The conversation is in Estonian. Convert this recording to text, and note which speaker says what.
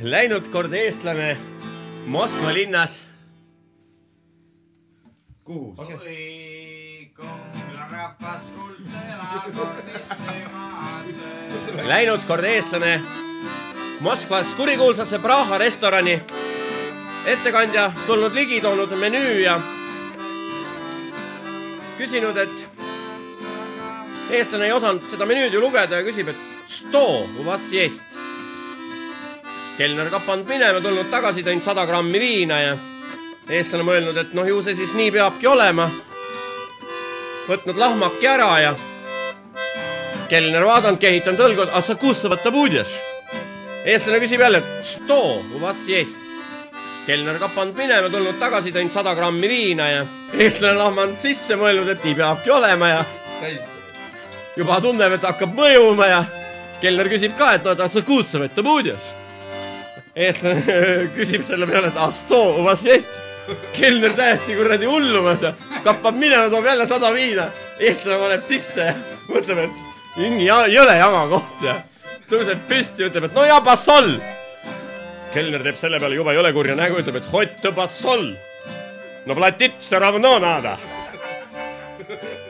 Speaker 1: Läinud kord eestlane Moskva linnas.
Speaker 2: kuhu okay.?
Speaker 1: Läinud kord eestlane Moskvas kurikuulsasse Praha restorani. ettekandja tulnud ligi, toonud menüü ja küsinud, et eestlane ei osanud seda menüüd ju lugeda ja küsib, et sto u vas jest. Kelner kapanud minema, tulnud tagasi, teinud sada grammi viina ja eestlane mõelnud, et noh, ju see siis nii peabki olema. võtnud lahmaki ära ja kelner vaadanud, kehitanud õlgu, a sa kus sa võtta budješ? eestlane küsib jälle, sto u vas jest. kelner kapanud minema, tulnud tagasi, teinud sada grammi viina ja eestlane lahmanud sisse, mõelnud, et nii peabki olema ja juba tunneb, et hakkab mõjuma ja kelner küsib ka, et no a sa kus sa võtta budješ? eestlane küsib selle peale, et astoo, u vas jest? kelner täiesti kuradi hullumas, kappab minema, toob jälle sada viina. eestlane paneb sisse ja mõtleb, et mingi jõle jama koht ja tõuseb püsti, ütleb, et no ja bassol. kelner teeb selle peale jube jõle kurja nägu, ütleb, et hot bassol. no platitsa ravno nada.